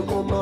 como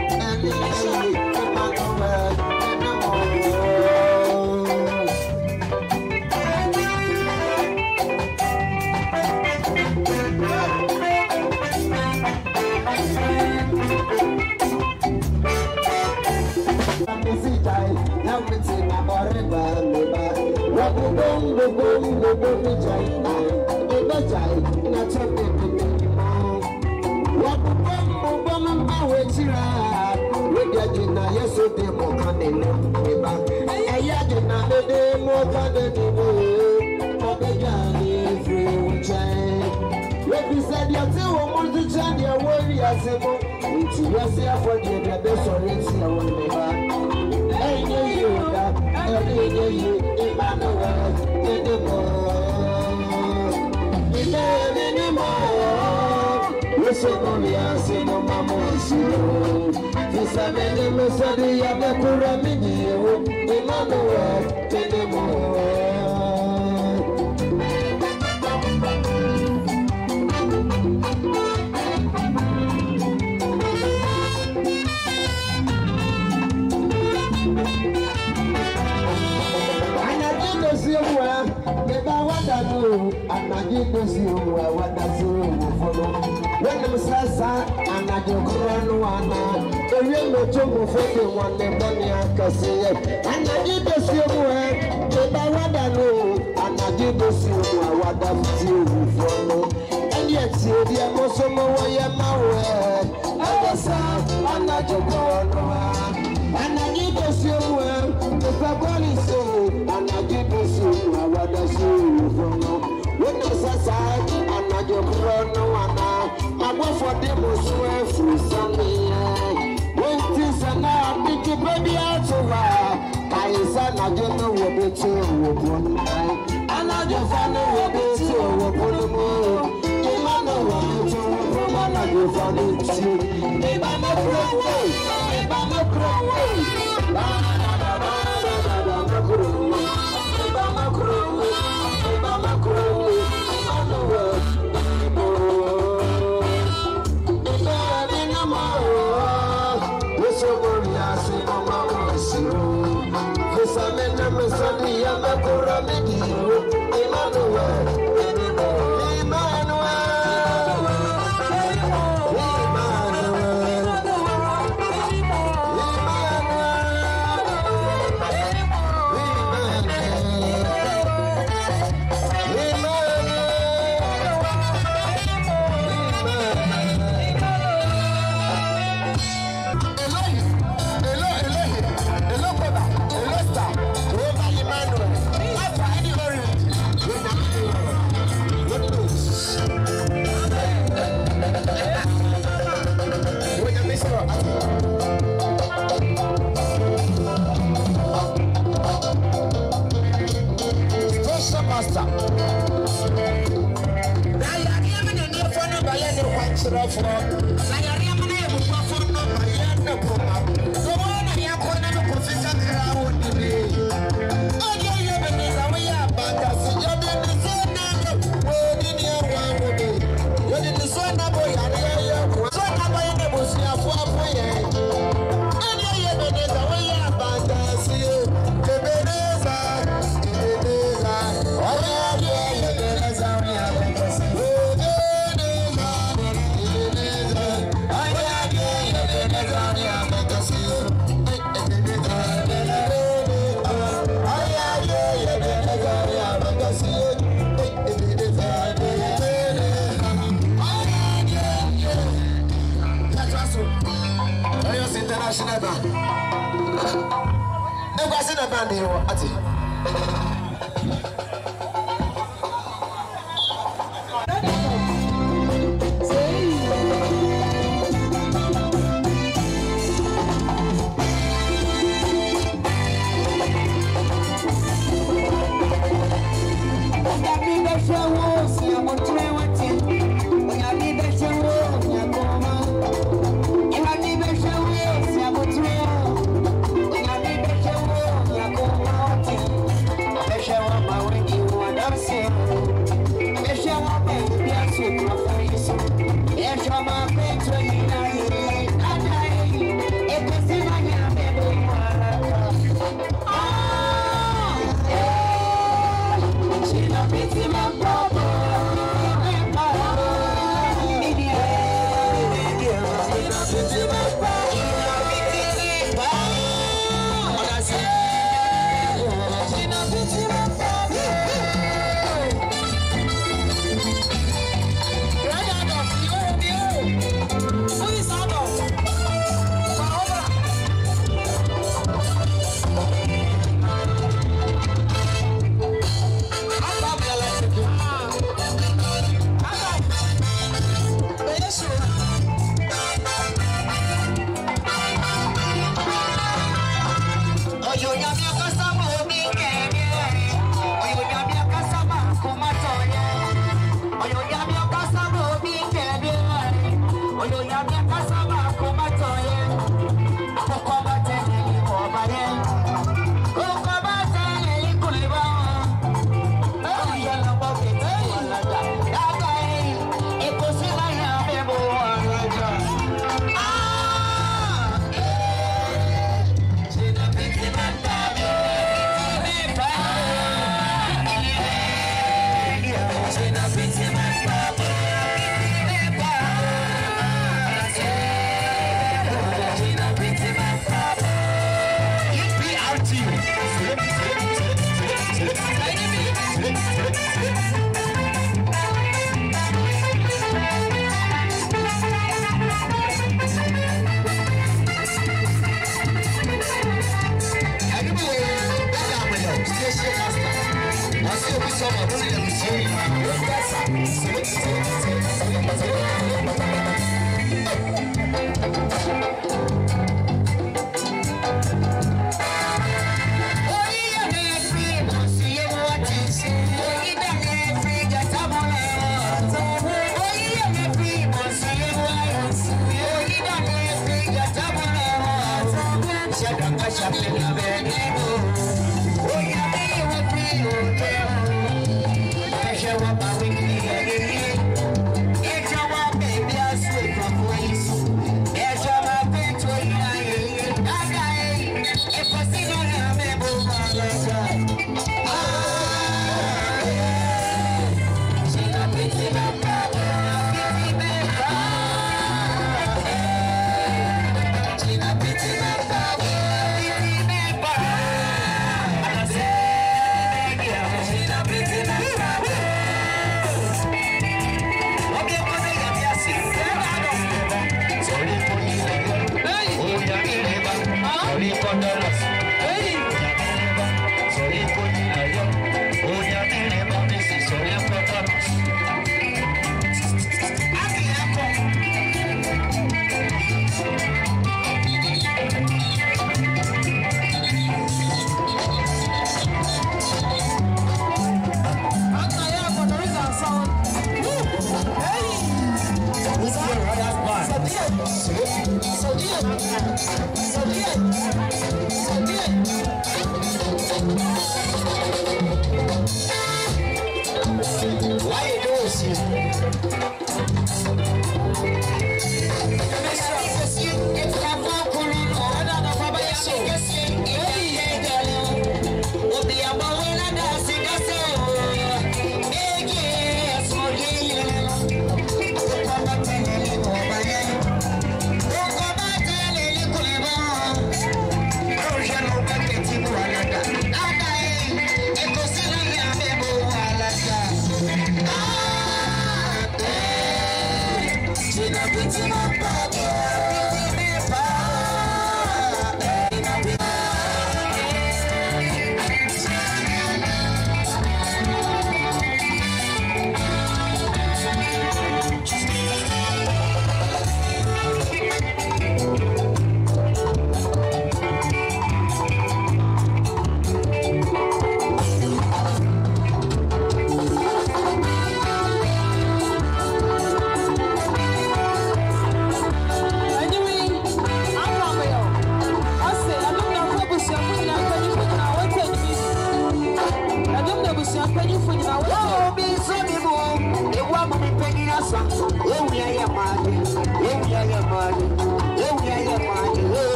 gbogbo ìlògbò mi jà ìgbà ẹgbẹ́ jà ìgbà tó gbogbo mi mọ́. wọ́n gbogbo gbogbo mi bá wọ etí ra wíjà jìnnà yẹ́sọ̀ dé mọ̀ kan nínú ìbá ẹ̀yà jìnnà dédé mọ́ kọ́dé nínú ọ̀gbẹ́jà ní ìfiri wíjà ẹ̀. Ebi sɛ deɛ te wɔ mu kyekyɛ deɛ wɔri ase mu nti yɛsi afɔ deɛ deɛ bɛ ti ɛwɔ ne ba ɛnyɛ yie o da sogoli asinu mamu esiro fisamene mesadi yabekuraminyiewo emmanuel tenemo dado anadwo kosi owu awada si owu fɔlɔ wɔdum sasa anadwo kura no ana ewie mmetso mu fote wɔn ne bɔne akɛseɛ anadwo kosi owu ɛ teba wada no anadwo kosi owu awada si owu fɔlɔ ɛni ɛti ebi ɛmo so mo wɔyɛ ma I I anadwo so awada so wofo no wode sɛ saa anadwo korɔ no anaa I'm mo so afiri sɛmeɛ wonti sɛ na adekye pɛ bi not hɔ a I sɛ anadwo no wɔbɛte wɔ po no anadwo fa no wɔbɛte wɔ po no mu ima no wɔbɛte wɔ po no anadwo fa no I iba not kurɛ wei Na yare mene ne fa no ba ye ne kwa kyerɛfoɔ. Na なバネを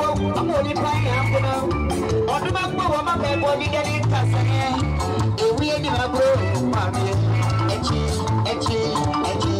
wo ọmọ onípa yà ń kúná ọdún bá gbọ́ wọ́n má bẹ́ẹ̀ bọ́ ní dẹ́ni kàṣà yẹn èwúyẹ́ ni màá bọ́ ẹ̀kọ́ àbí ẹ̀kí ẹ̀kí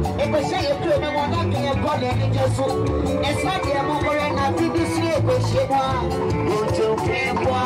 ekwesie yɛ kuro mi mu n'ake yɛ kɔ na ɛni gye so ɛsɛ deɛ mo kɔrɛ na bibi si ekwesie mu a wɔn ti o fɛ mu a.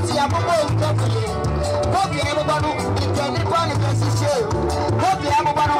kuti ya mubo nkati ye kobi ya mubanu ikeni kwani kasishe kobi ya mubanu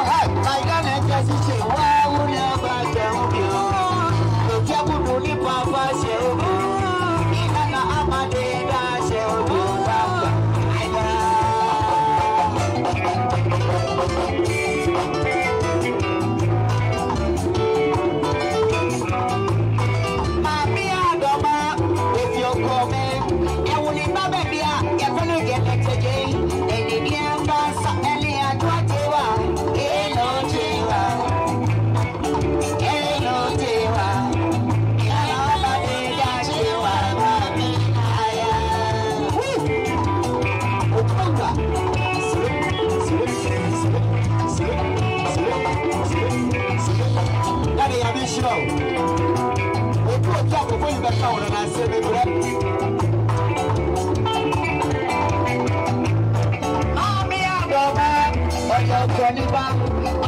yọ ọjọ nípa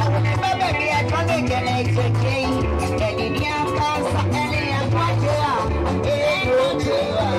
àwọn ẹgbẹ́ bẹ̀rẹ̀ ẹjọ́ lè gẹlẹ ìṣèjì ẹni ní akáǹsà ẹni àpájẹ à èèyàn jẹ à.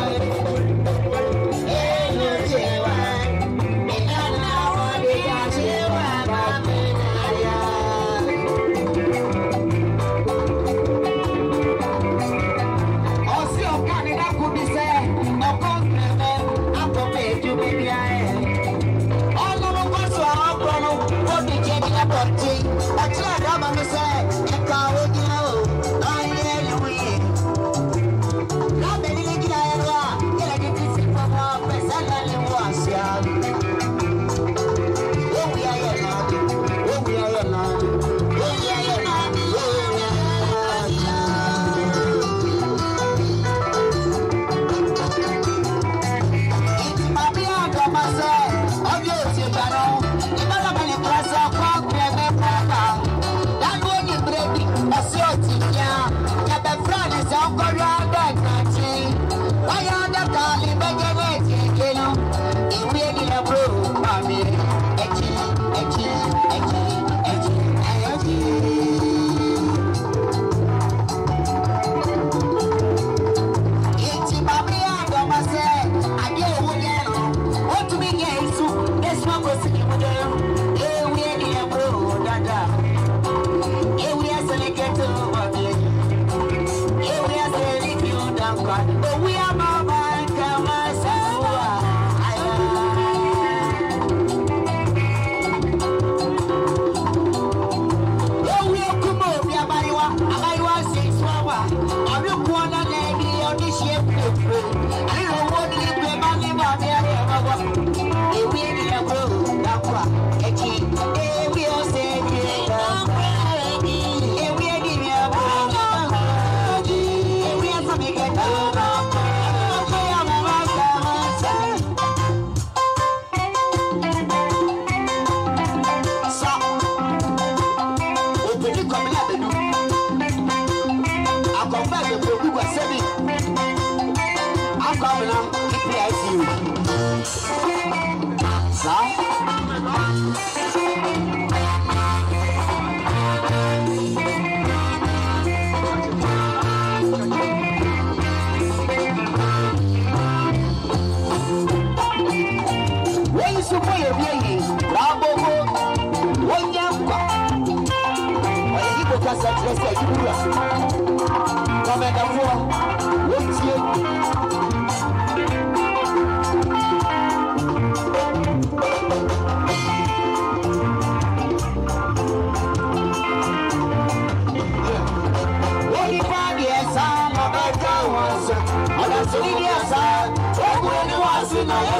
来。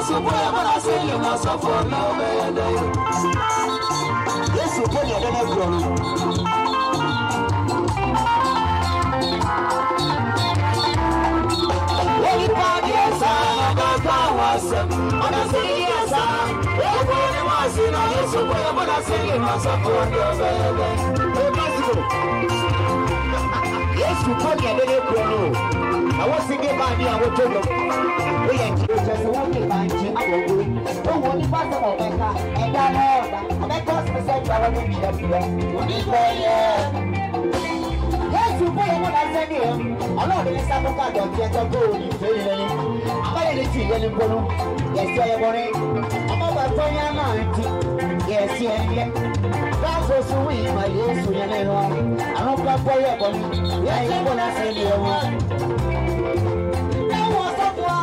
Yesu boya bara sele na sofo na obeyede. Yesu boya dana gboro. Onipa di ẹsa ọgbàgbà wà sẹm, ọ̀nà sí iye ẹsa. Ewu ni wọ́n sí na Yesu boya bara sele na sofo na obeyede. Ẹ bá ti bọ̀ asukɔ deɛ ɛbɛyɛ kuro no na wɔsi de ban bi a wɔtɔ dɔm woyɛ nkyɛn kyɛ sɛ wɔn de ban kye abɔwo owó nípa sɛ ɔbɛka ɛda na ɔda ɔbɛka ɔsɛ sɛ ɛdua wɔn bi da bi da oni bɛyɛ yesu bɛyɛ mo na sɛ ne yɛ ɔlɔdi ni sago ka dɔ tiɛ tɛ ko oni fɛ yi lɛ ni abayɛ ni ti yɛ ni bolo yɛ sɛ yɛ bɔ ni ɔmɔ bɛ fɔ yɛ yɛsi ɛlɛ n'afɔ suwu yi ma yɛ su yɛ lɛ hɔ àwọn kan bɔ yɛ kɔ yɛ yɛ kɔ na se yɛ wɔ. n'awo sɔfo a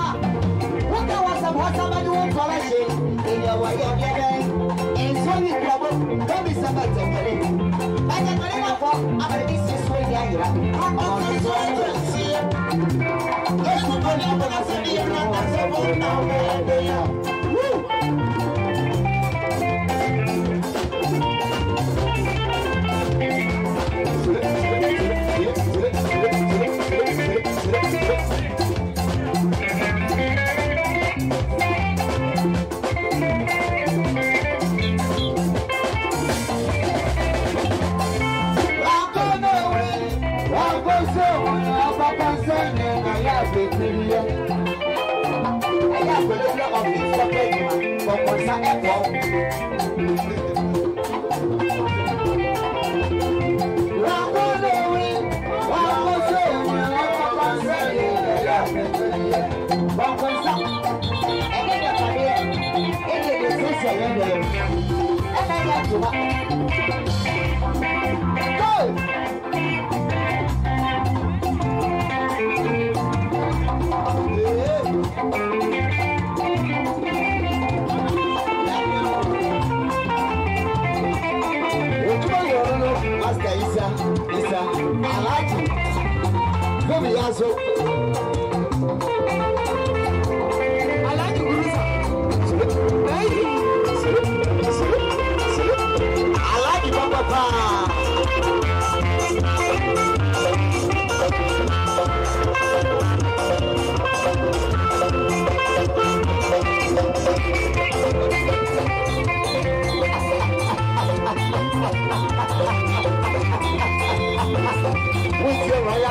wọ́n ká wọ́n sọ̀bù wọ́n sábà ní wọ́n kọ́ra ṣe ìyàwó yẹ gẹ́gẹ́ ìsọ́ni ìgbàgbọ́ tóbi sábà tẹ̀lé bàjẹ́ kọ́lé náà fọ́ abẹ́rẹ́bí sì sọ ìdí àyíra. ọkọ̀ tó ń tẹ̀ sí i yẹ́sùn tó ní ọ̀pọ̀lọpọ̀ ní ìlú àtàkùn náà wọ́n agbègbèrè yẹ. ẹ̀yà àgbẹ̀lẹ́gbẹ̀ ọ̀gbìn sọ́kẹ́ ìgbìmọ̀ kọ̀ọ̀kan sá ẹ̀kọ́. làwọn lórí wọn kó ṣe ìwọ̀n ọkọ̀ sẹ́yìn ẹ̀yà àgbẹ̀gbèrè yẹ. kọ̀ọ̀kan sá ẹ̀kẹ́dẹ̀ pàdé ẹ̀kẹ́dẹ̀ tó ṣẹ̀yẹ̀ lẹ̀ ẹ̀kẹ́dẹ̀ tó wá. Who be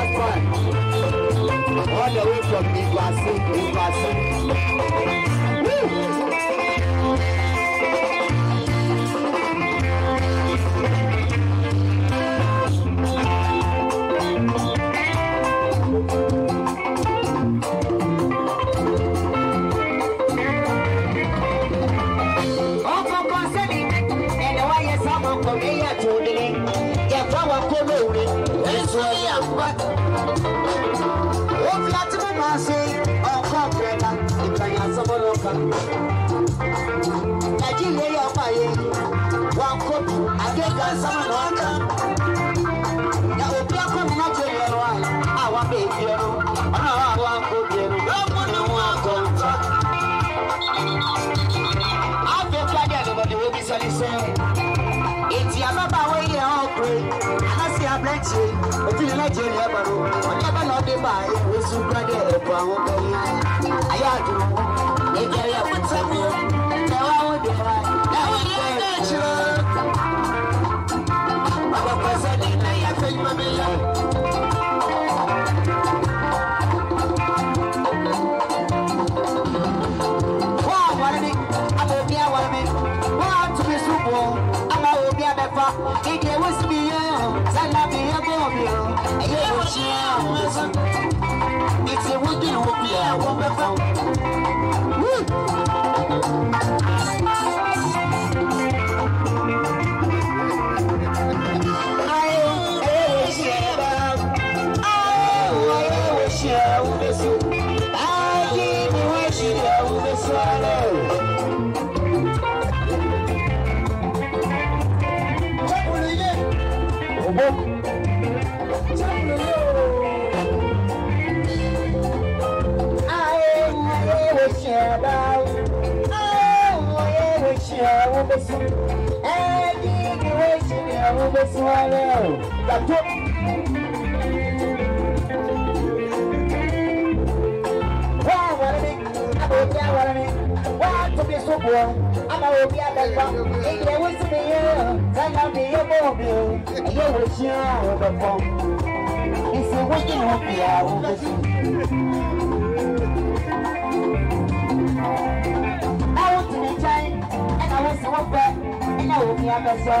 last one. All the way from Iguazu, Iguazu. Woo! I will believe. Valeu! Tatu... Ama obi a ìgbẹ́ wo sí mi yẹn, sáyà mi yẹ mọ́ mi o, ẹ̀yẹ wo ṣí àwọn ọ̀dọ̀fọ́. Ìsìnkú yìí wọ́n fi àwọn ọ̀dọ̀ sí. Àwọn tìmí jẹ́ ẹ̀ náà wọ́n sì wọ́n pẹ́, ẹ̀ náà wò mí abẹ́sọ́.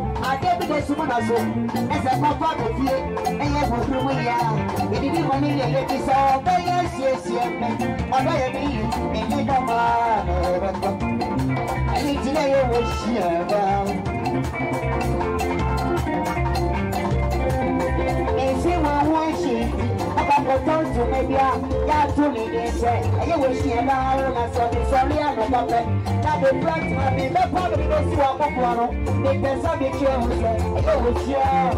fẹ́ súnmọ́ náà so ẹsẹ̀ kan bá mi fie ẹyẹ gbogbo mu yá ìdílé wọn ní ilé lẹ́bi sọ kotontu media yatu mi nse eye we si eba aro na so mi so ri ano pape na de plant ma mi be pa mi be si wa popo ano de pesa bi ki ehun se eye we si ehun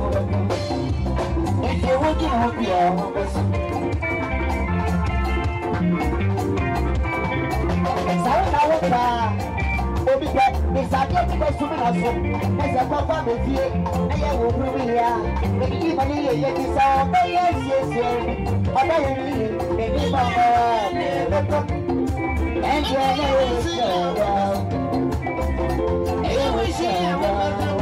eke wo ki ho bi ehun be si obi kɛ nisadeɛ ti bɛ sumi na so ɛsɛ kɔfa mi fie ɛyɛ wo kuru mi ya ebiyi ma ni yeye ti sa ɔbɛ yɛ siesie ɔbɛ yɛ yi ebi ma bɔ ne bɛ kɔ ɛnjɛ ne yɛ sɛ wa ɛyɛ wo sɛ wa.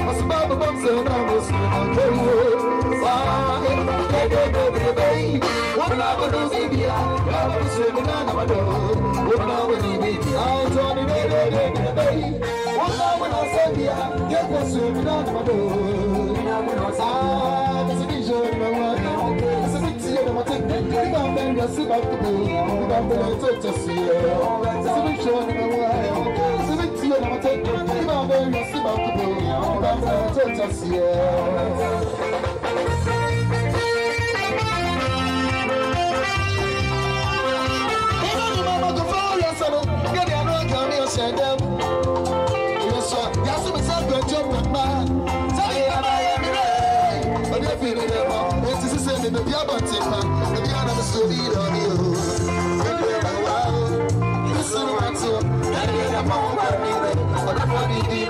I'm going to sit up to be. I'm going to let you see. I'm going to let you see. I'm going I'ma be your sip out the I'm about to touch Yes, I Yes, sir. Yes, sir. Yes, sir. Yes, sir. Yes, sir. Yes,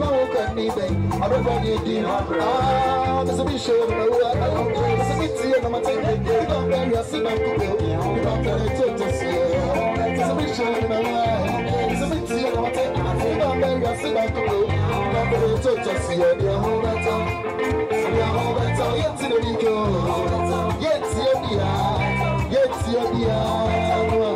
bá wọn kàn níbẹ̀ àdúgbò yìí di àbẹ̀sẹ̀ bí ṣe ọ̀rọ̀ wá àbẹ̀sẹ̀ bí tiẹ̀ nà máa tẹ̀lé nígbà bẹ́ẹ̀ yà sí náà kúkẹ́ nígbà bẹ́ẹ̀ tó tó sí ẹ̀ àbẹ̀sẹ̀ bí ṣe ọ̀rọ̀ wá àbẹ̀sẹ̀ bí tiẹ̀ nà máa tẹ̀lé nígbà bẹ́ẹ̀ yà sí náà kúkẹ́ nígbà bẹ́ẹ̀ tó tó sí ẹ̀ ní ọmọ bẹ́tọ̀ ní ọmọ bẹ́tọ̀ yé ti lè ní kẹ́ yé ti ẹ̀ bí yà yé ti ẹ̀ bí yà ní ọmọ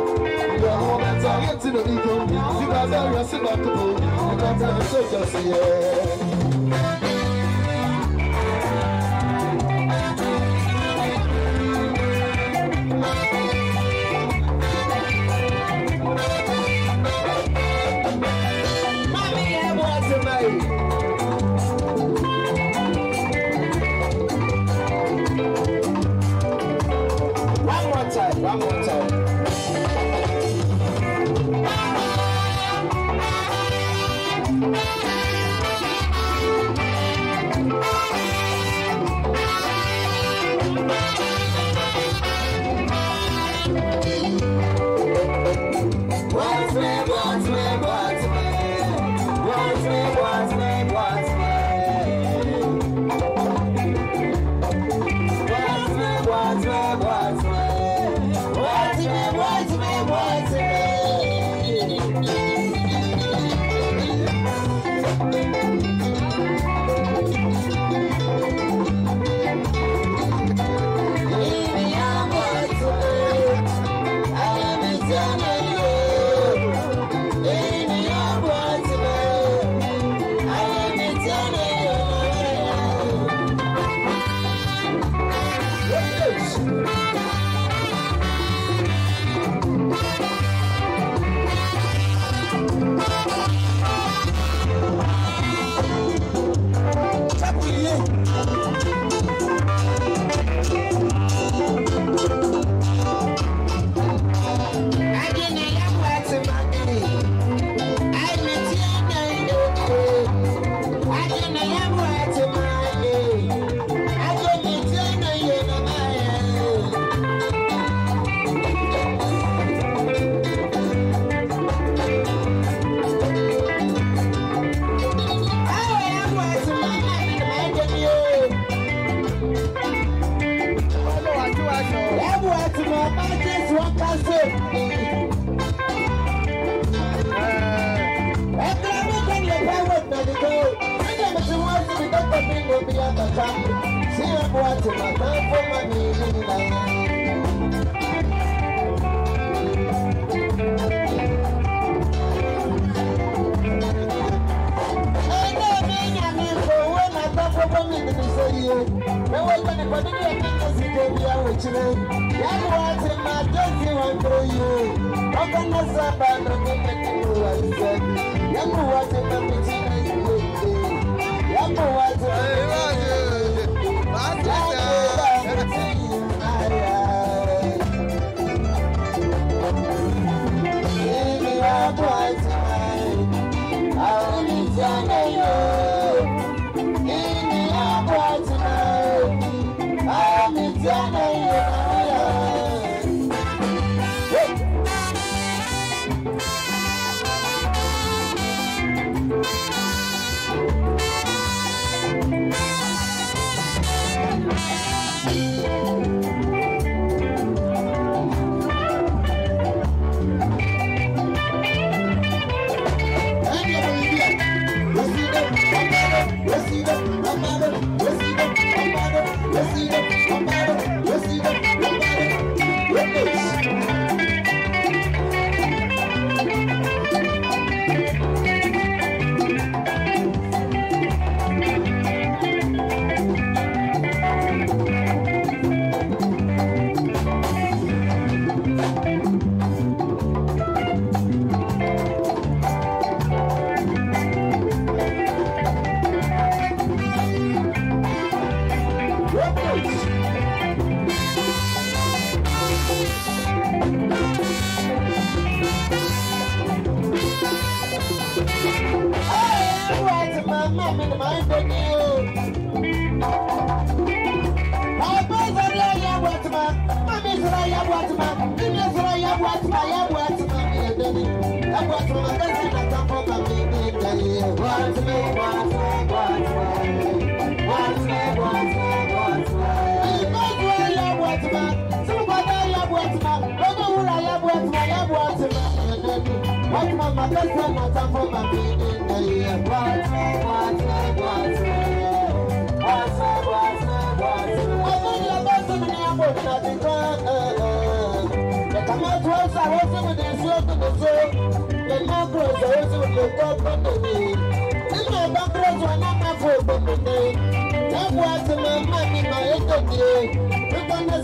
bẹ́tọ̀ yé ti lè ní kẹ́ nígbà bẹ́ẹ̀ yà sí náà kúkẹ́. I'm gonna take us Mami sera ya buatma, ini sera ya buatma ya buat. Why mama does not matter my baby in the year? What, what, what, what,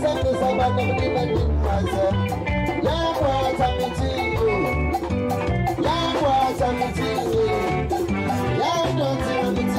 my what, Yeah, I'm something. Life don't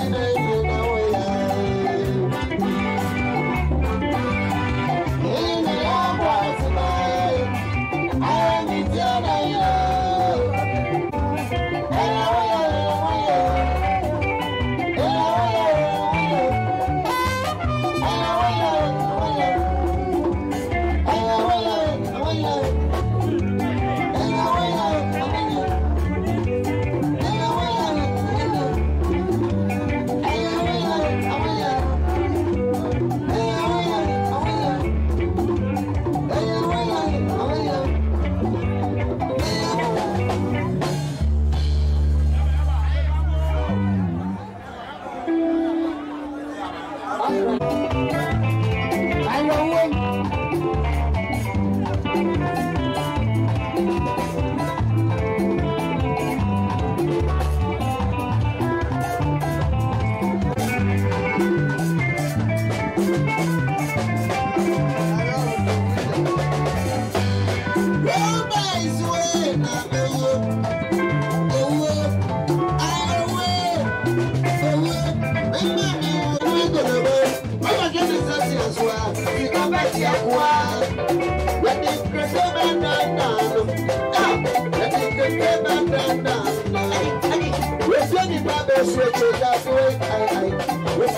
promise we should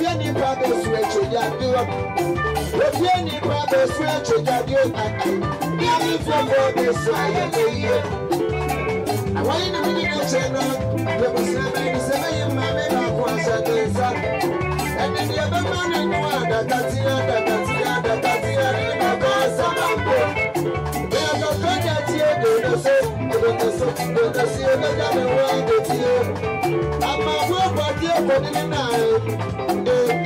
any promise we should have do up. If any promise we should have do up. Give me from what this I am here. I want you any seven, my men are once a ogoteso ogoteso ogoja mi wọ